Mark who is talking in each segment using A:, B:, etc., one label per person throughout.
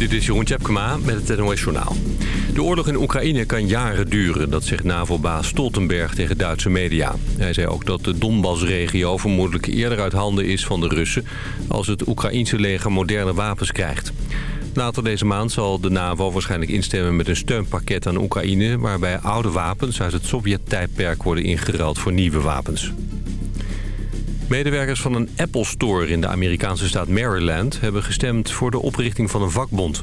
A: Dit is Jeroen Tjepkema met het NOS Journaal. De oorlog in Oekraïne kan jaren duren, dat zegt NAVO-baas Stoltenberg tegen Duitse media. Hij zei ook dat de Donbass-regio vermoedelijk eerder uit handen is van de Russen... als het Oekraïense leger moderne wapens krijgt. Later deze maand zal de NAVO waarschijnlijk instemmen met een steunpakket aan Oekraïne... waarbij oude wapens uit het Sovjet-tijdperk worden ingeruild voor nieuwe wapens. Medewerkers van een Apple Store in de Amerikaanse staat Maryland... hebben gestemd voor de oprichting van een vakbond.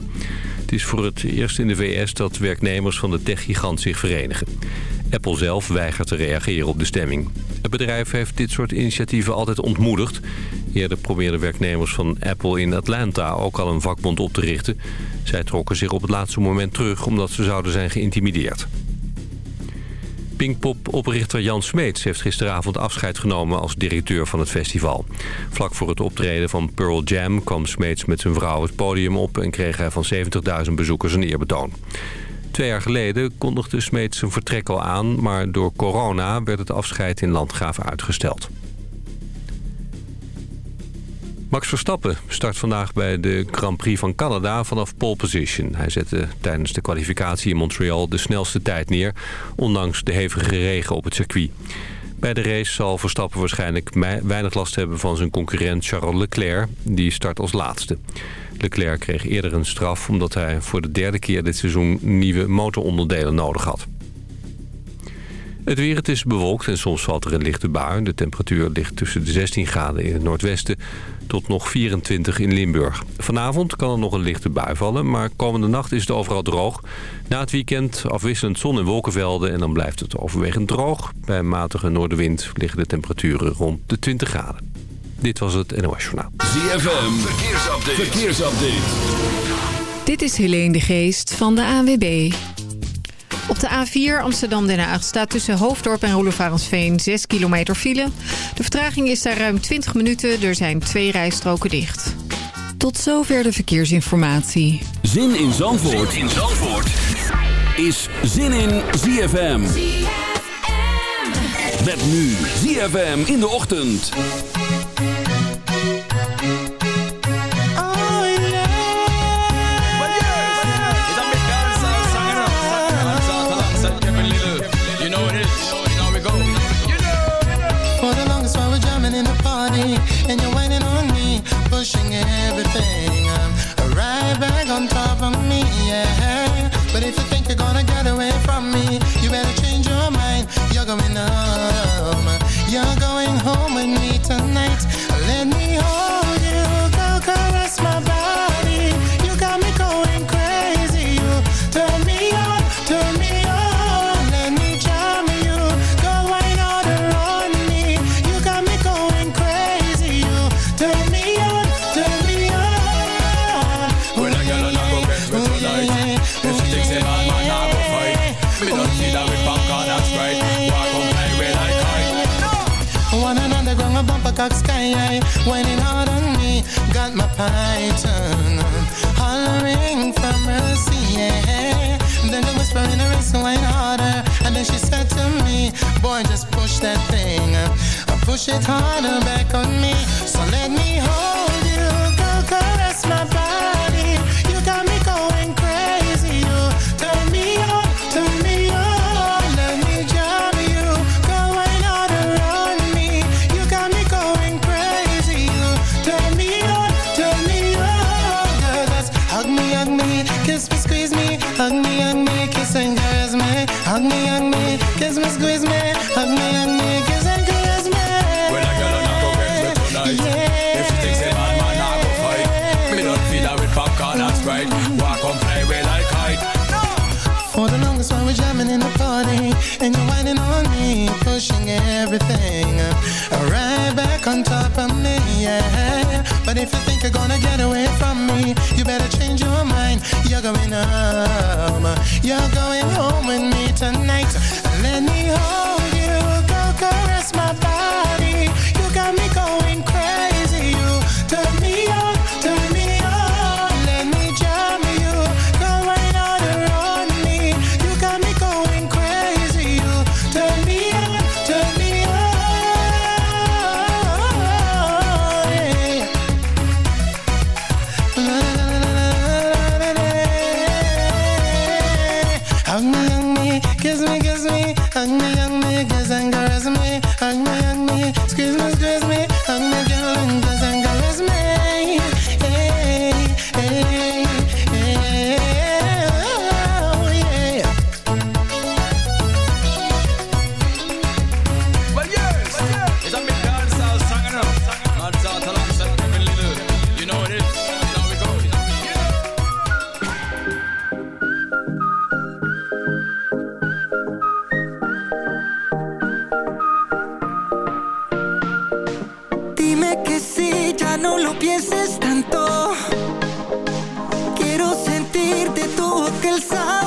A: Het is voor het eerst in de VS dat werknemers van de techgigant zich verenigen. Apple zelf weigert te reageren op de stemming. Het bedrijf heeft dit soort initiatieven altijd ontmoedigd. Eerder probeerden werknemers van Apple in Atlanta ook al een vakbond op te richten. Zij trokken zich op het laatste moment terug omdat ze zouden zijn geïntimideerd. Pinkpop-oprichter Jan Smeets heeft gisteravond afscheid genomen als directeur van het festival. Vlak voor het optreden van Pearl Jam kwam Smeets met zijn vrouw het podium op... en kreeg hij van 70.000 bezoekers een eerbetoon. Twee jaar geleden kondigde Smeets zijn vertrek al aan... maar door corona werd het afscheid in Landgraaf uitgesteld. Max Verstappen start vandaag bij de Grand Prix van Canada vanaf pole position. Hij zette tijdens de kwalificatie in Montreal de snelste tijd neer... ondanks de hevige regen op het circuit. Bij de race zal Verstappen waarschijnlijk weinig last hebben van zijn concurrent Charles Leclerc. Die start als laatste. Leclerc kreeg eerder een straf omdat hij voor de derde keer dit seizoen nieuwe motoronderdelen nodig had. Het weer, het is bewolkt en soms valt er een lichte bui. De temperatuur ligt tussen de 16 graden in het noordwesten tot nog 24 in Limburg. Vanavond kan er nog een lichte bui vallen, maar komende nacht is het overal droog. Na het weekend afwisselend zon- en wolkenvelden en dan blijft het overwegend droog. Bij een matige noordenwind liggen de temperaturen rond de 20 graden. Dit was het NOS Journaal.
B: ZFM, verkeersupdate. verkeersupdate.
C: Dit is Helene de Geest van de ANWB. Op de A4 Amsterdam-Den Haag staat tussen Hoofddorp en Roelofarensveen 6 kilometer file. De vertraging is daar ruim 20 minuten. Er zijn twee rijstroken dicht. Tot zover de verkeersinformatie.
B: Zin in Zandvoort, zin in Zandvoort. is Zin in ZFM. ZFM. Met nu ZFM in de ochtend.
D: Push it harder back on me. Going home You're going Si ya no lo pienses tanto. Quiero sentirte tu boca el sabor.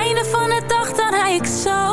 B: like so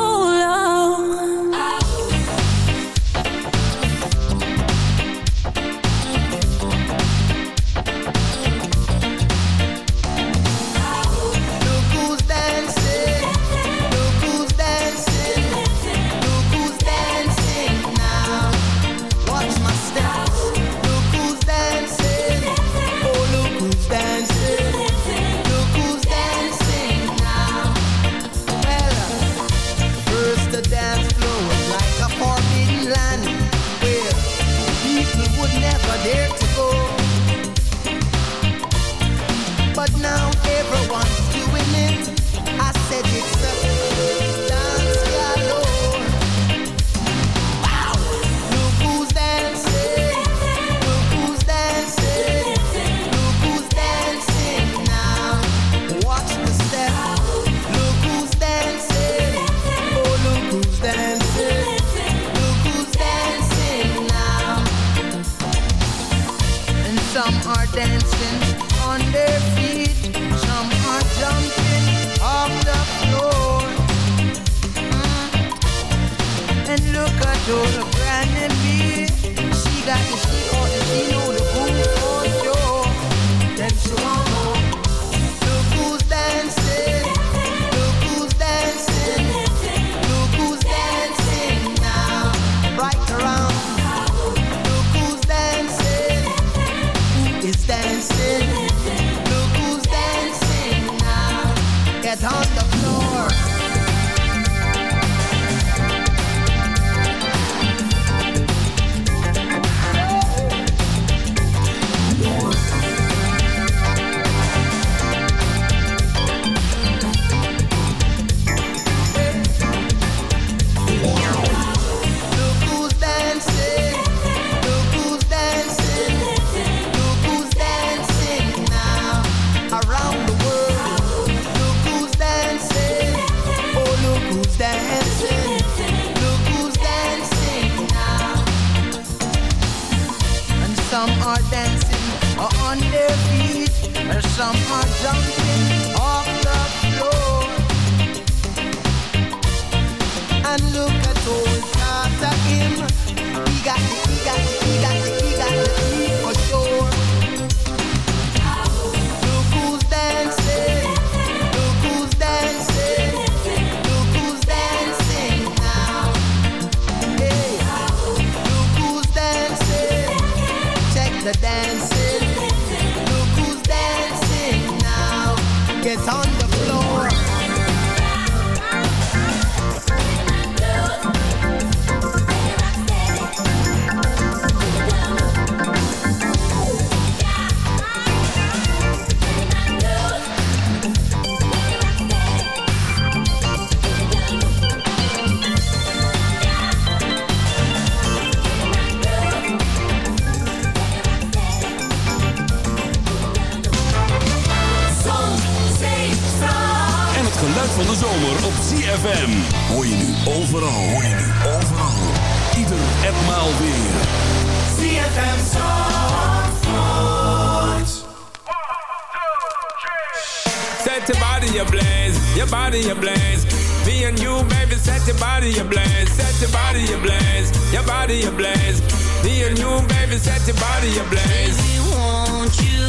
B: door. Zomer op ZFM. Hoor je nu overal, hoor je nu overal. Ieder en maal weer.
E: ZFM Zandvoort.
F: Set your body ablaze, your body ablaze. Me and you, baby, set your body ablaze, set your body ablaze, your body ablaze. Me and you, baby, set your body ablaze.
G: Baby, won't you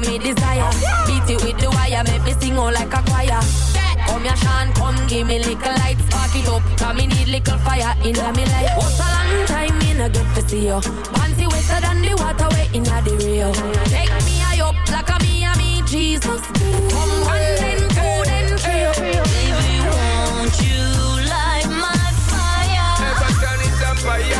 H: What me desire. Beat it with the wire, make me sing all like a choir. Come here, Sean, come give me little light, spark it up. Cause me need little fire in me life. What's a long time me no get to see you? Panty wetter than the water way in the Rio. Take me high up like a me and me Jesus. Come one then two then three.
G: Baby, won't you light my fire?
F: Never turn it up fire.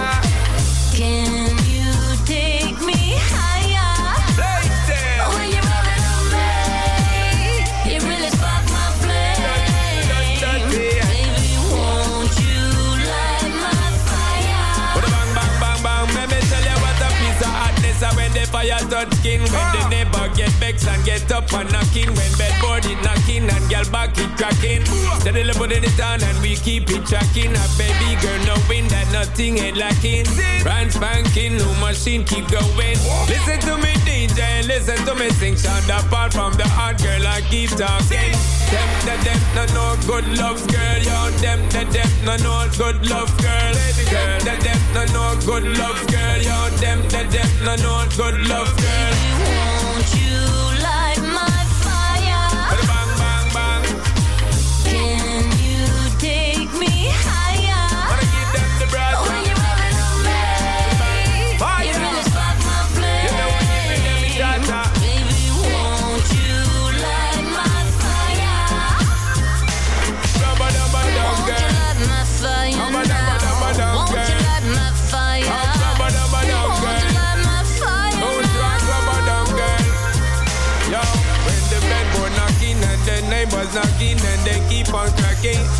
G: Fire
F: touch skin, when the ah. Get vexed and get up and knocking, when bedboard it knocking and girl back it cracking. Steadily putting it on and we keep it tracking. A baby girl knowing that nothing ain't lacking. Brand spanking, new machine keep going. Listen to me DJ, listen to me sing. Sound apart from the hard girl, I keep talking. Them, the them, no no good love girl, yo. Them, the them, no no good love girl. Girl, the them, no no good love girl, yo. Them, the them, no no good love girl. And they keep on cracking.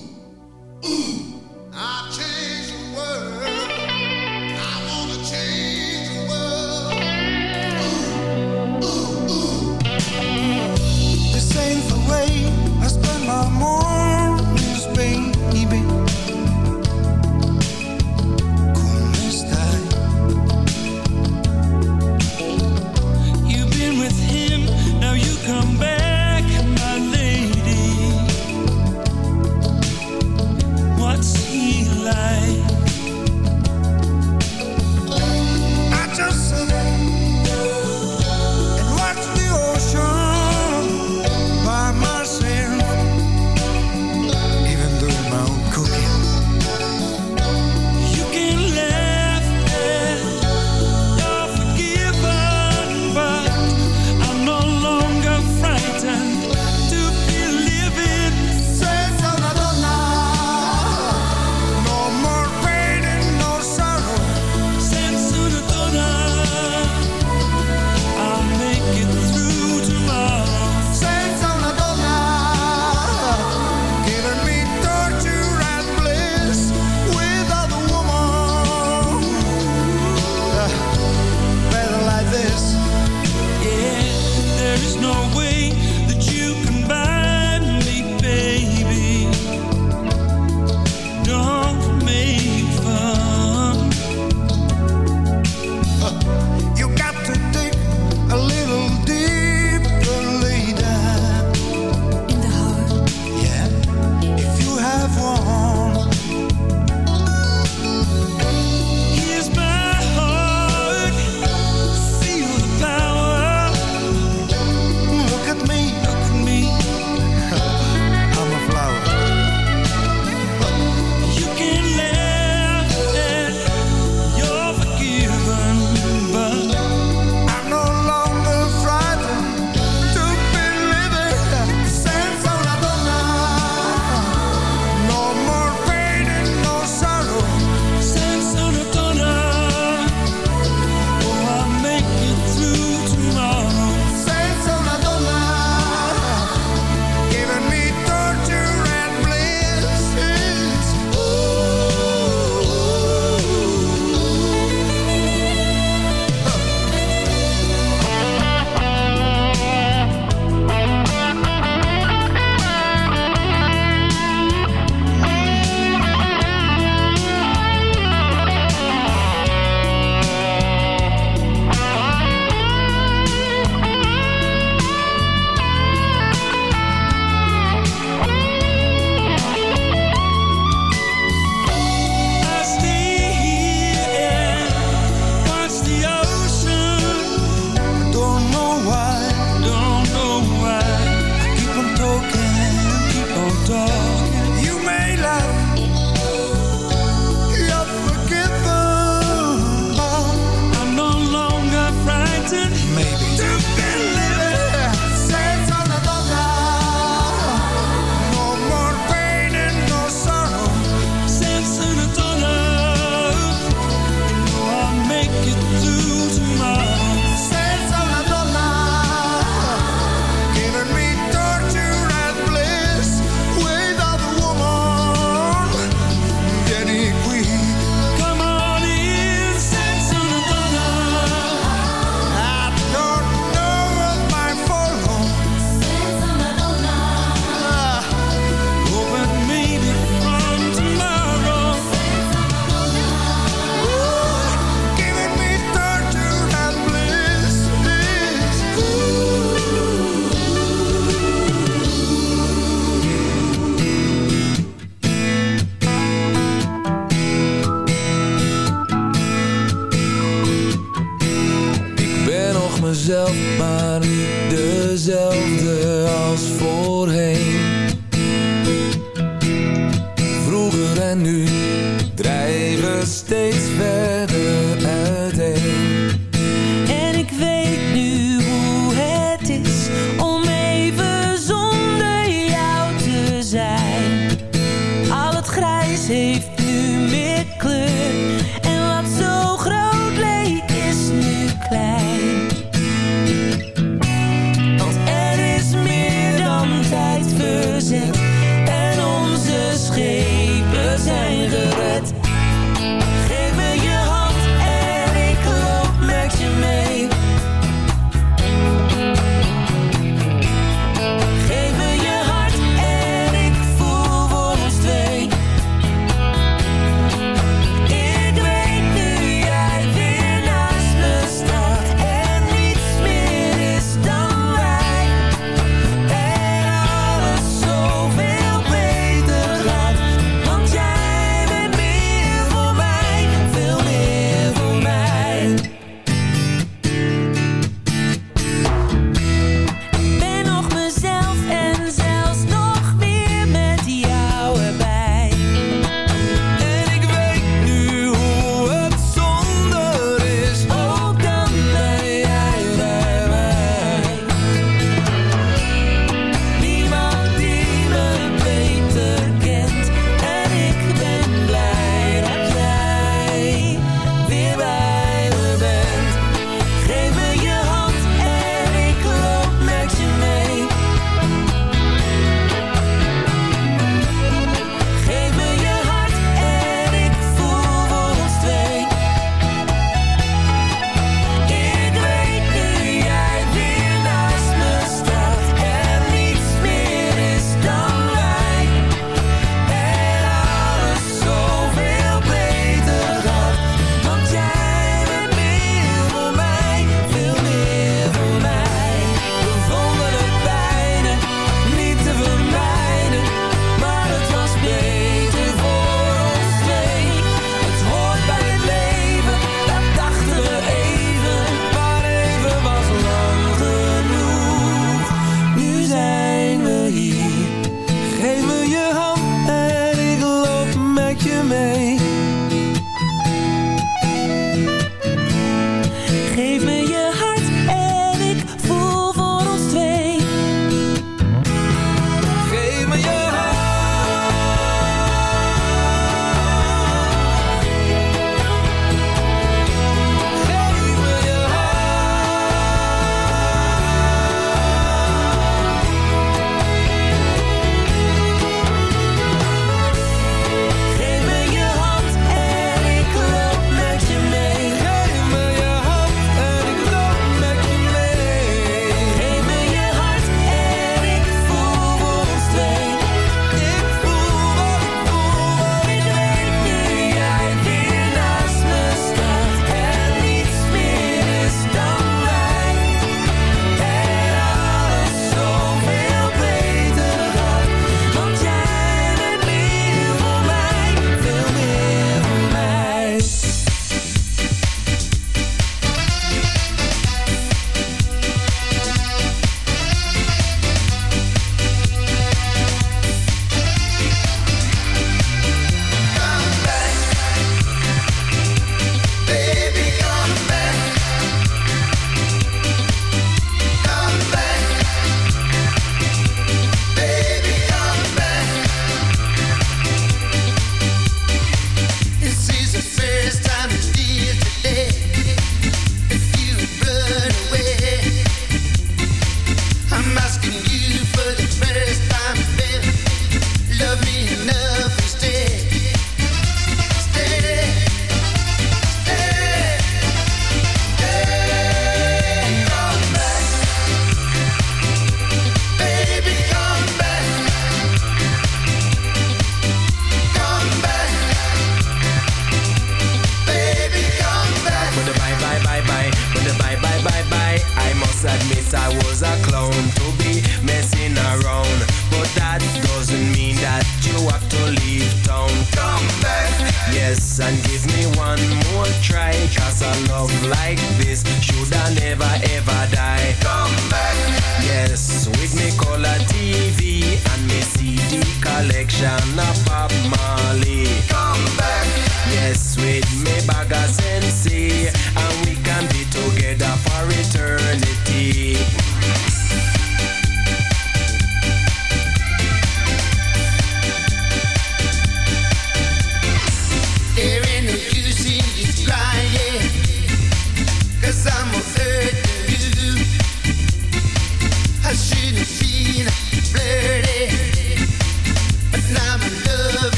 E: More try. Cause a love like this should I never ever die. Come back, yes, with me color TV and me CD collection of Bob Marley. Come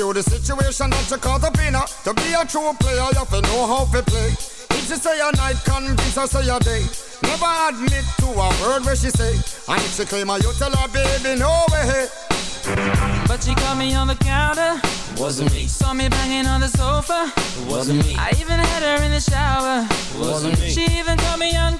I: Just
J: review the situation that you caught up in her. To be a true player, you have to know how to play. If she say a night, convince her say a day. Never admit to a word where she say. And if she claim her, you tell her, baby, no way.
I: But she caught me on the counter.
K: Wasn't me.
I: Saw me banging on the sofa.
K: Wasn't me.
I: I even had her in the shower.
K: Wasn't me.
I: She even caught me on camera.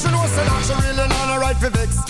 J: She know say that she really not a right for vex.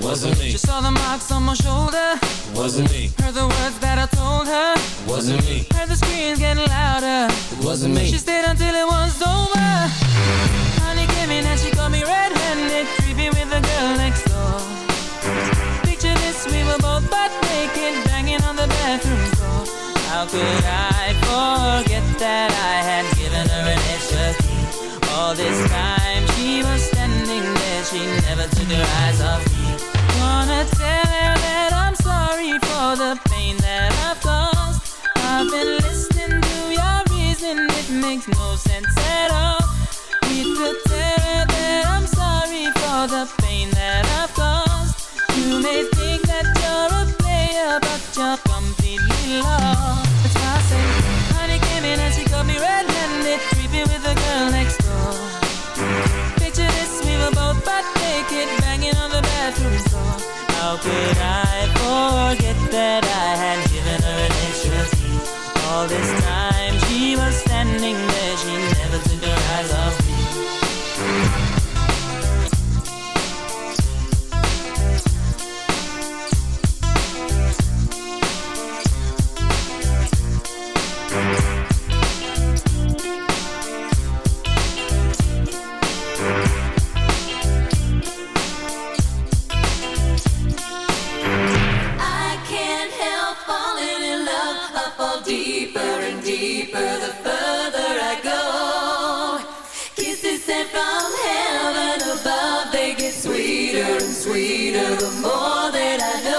K: Wasn't me.
I: She saw the marks on my shoulder.
K: Wasn't me.
I: Heard the words that I told her.
K: Wasn't me.
I: Heard the screams getting louder.
K: It wasn't me.
I: She stayed until it was over. Honey came in and she caught me red-handed, creepy with the girl next door. Picture this, we were both butt naked, banging on the bathroom floor. How could I forget that I had given her an extra key? All this time she was standing there, she never took her eyes off tell her that I'm sorry for the pain that I've caused. I've been listening to your reason, it makes no sense at all. Tell her that I'm sorry for the pain that I've caused. You may think that you're a player, but you're completely lost. That's why I say, honey came in and she got me red-handed, creepy with the girl next How could I forget that I had given her an extra key? All this
L: sweeter the more that I know.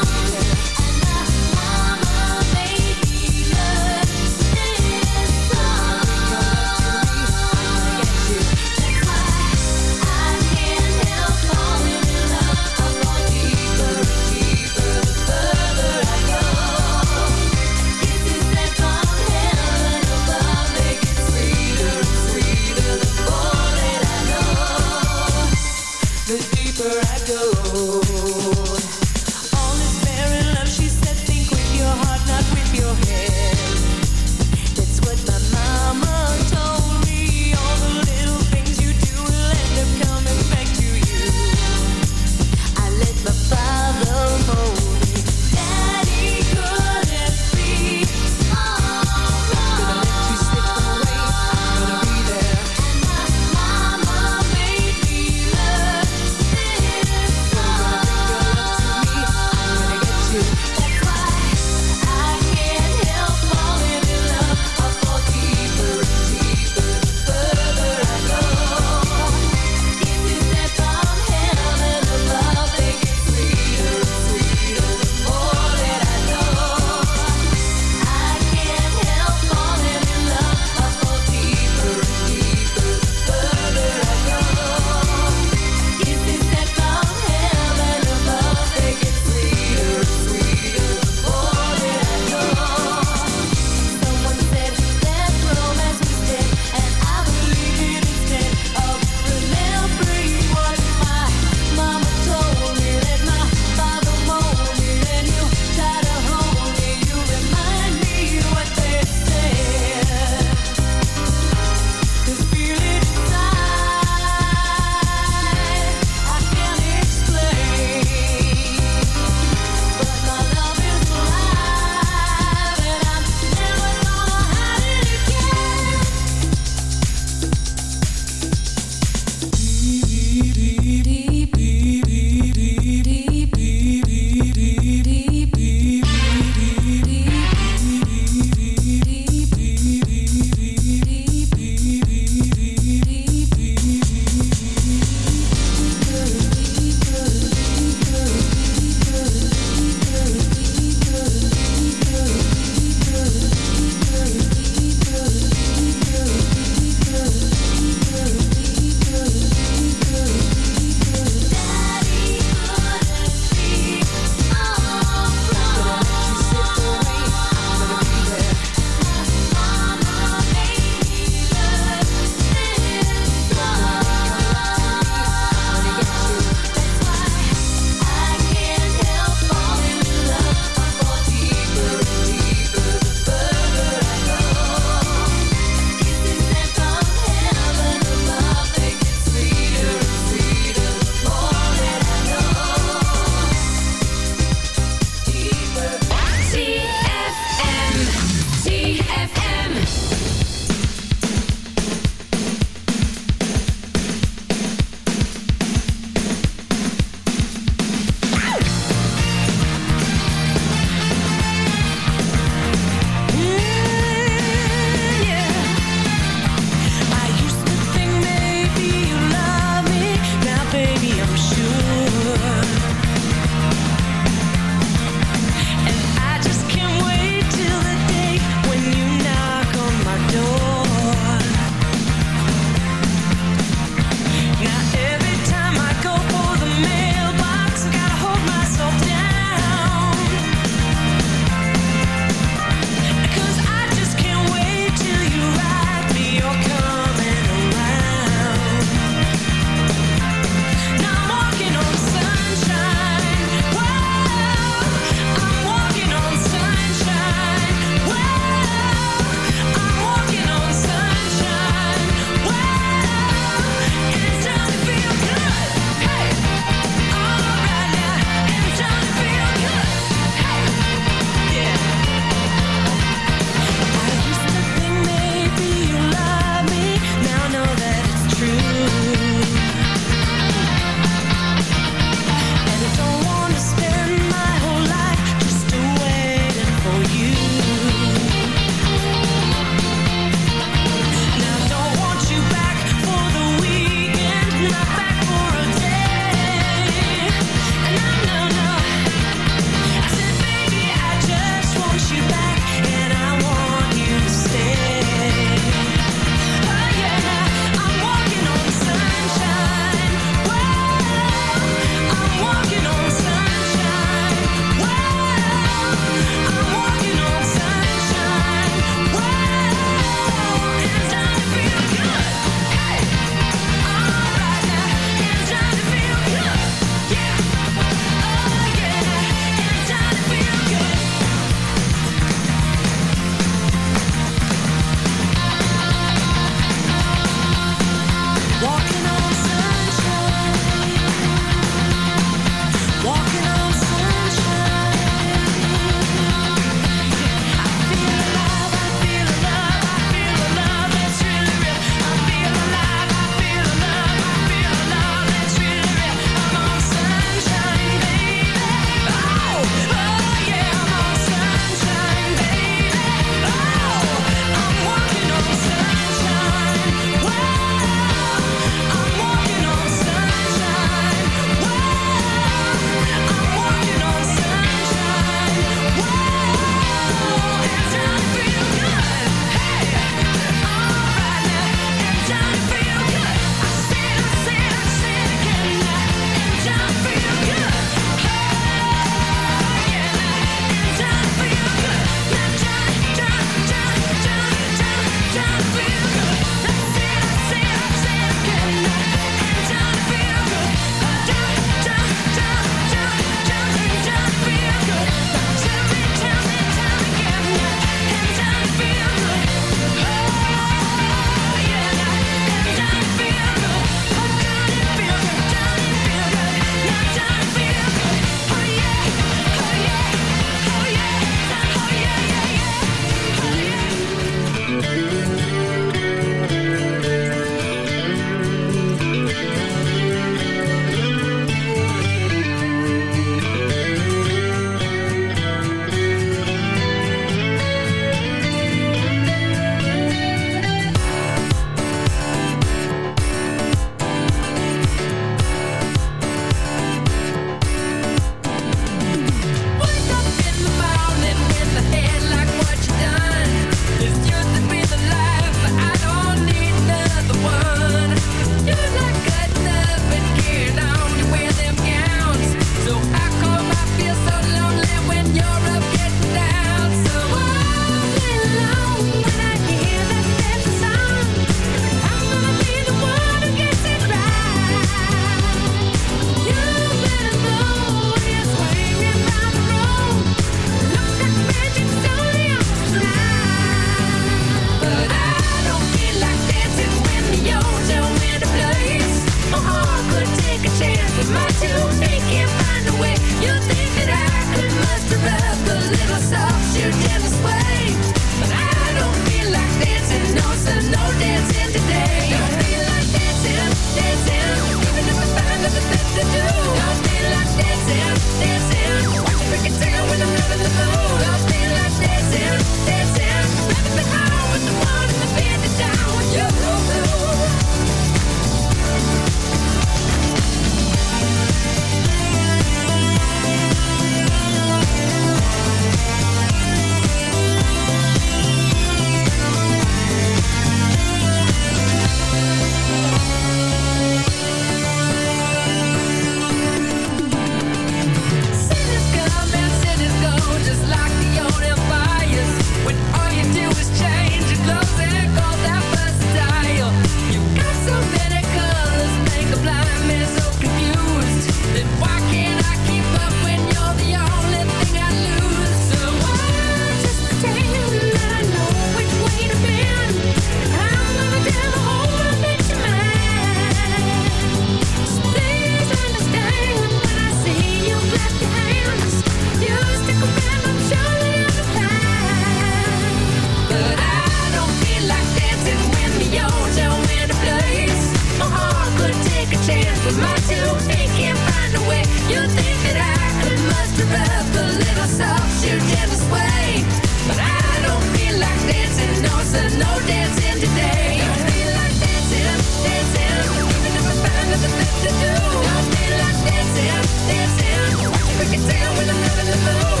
G: living in love